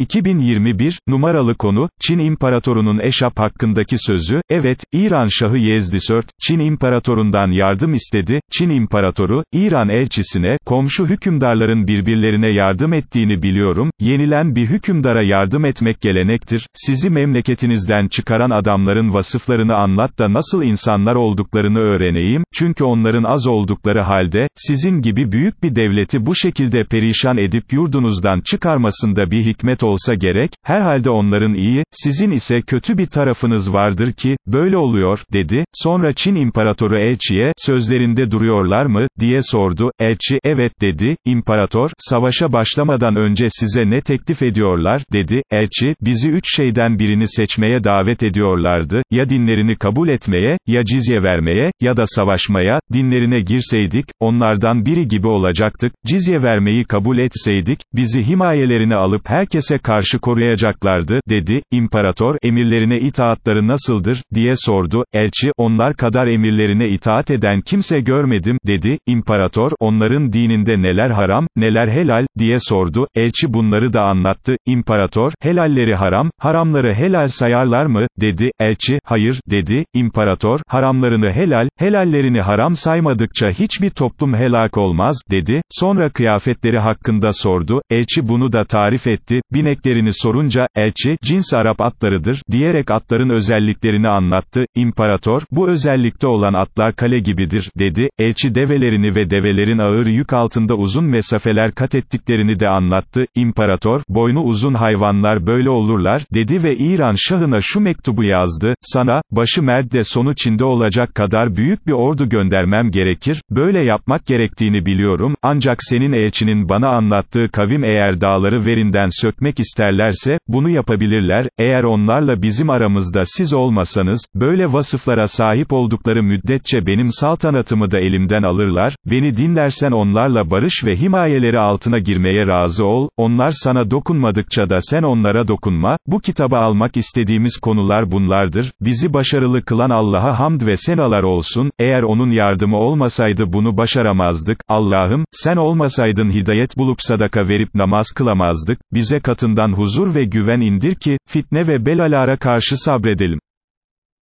2021, numaralı konu, Çin İmparatorunun Eşap hakkındaki sözü, evet, İran Şahı Yezdisört, Çin İmparatorundan yardım istedi, Çin İmparatoru, İran elçisine, komşu hükümdarların birbirlerine yardım ettiğini biliyorum, yenilen bir hükümdara yardım etmek gelenektir, sizi memleketinizden çıkaran adamların vasıflarını anlat da nasıl insanlar olduklarını öğreneyim, çünkü onların az oldukları halde, sizin gibi büyük bir devleti bu şekilde perişan edip yurdunuzdan çıkarmasında bir hikmet olsa gerek, herhalde onların iyi, sizin ise kötü bir tarafınız vardır ki, böyle oluyor, dedi, sonra Çin İmparatoru elçiye, sözlerinde duruyorlar mı, diye sordu, elçi, evet dedi, İmparator, savaşa başlamadan önce size ne teklif ediyorlar, dedi, elçi, bizi üç şeyden birini seçmeye davet ediyorlardı, ya dinlerini kabul etmeye, ya cizye vermeye, ya da savaşmaya, dinlerine girseydik, onlardan biri gibi olacaktık, cizye vermeyi kabul etseydik, bizi himayelerine alıp herkese karşı koruyacaklardı, dedi, İmparator, emirlerine itaatları nasıldır, diye sordu, elçi, onlar kadar emirlerine itaat eden kimse görmedim, dedi, İmparator, onların dininde neler haram, neler helal, diye sordu, elçi bunları da anlattı, İmparator, helalleri haram, haramları helal sayarlar mı, dedi, elçi, hayır, dedi, İmparator, haramlarını helal, helallerini haram saymadıkça hiçbir toplum helak olmaz, dedi, sonra kıyafetleri hakkında sordu, elçi bunu da tarif etti, bineklerini sorunca, elçi, cins Arap atlarıdır, diyerek atların özelliklerini anlattı, İmparator, bu özellikte olan atlar kale gibidir, dedi, elçi develerini ve develerin ağır yük altında uzun mesafeler kat ettiklerini de anlattı, İmparator, boynu uzun hayvanlar böyle olurlar, dedi ve İran şahına şu mektubu yazdı, sana, başı merde sonu Çin'de olacak kadar büyük bir ordu göndermem gerekir, böyle yapmak gerektiğini biliyorum, ancak senin elçinin bana anlattığı kavim eğer dağları verinden sökmek isterlerse, bunu yapabilirler, eğer onlarla bizim aramızda siz olmasanız, böyle vasıflara sahip oldukları müddetçe benim saltanatımı da elimden alırlar, beni dinlersen onlarla barış ve himayeleri altına girmeye razı ol, onlar sana dokunmadıkça da sen onlara dokunma, bu kitaba almak istediğimiz konular bunlardır, bizi başarılı kılan Allah'a hamd ve senalar olsun, eğer onun yardımı olmasaydı bunu başaramazdık, Allah'ım, sen olmasaydın hidayet bulup sadaka verip namaz kılamazdık, bize katından huzur ve güven indir ki, fitne ve belalara karşı sabredelim.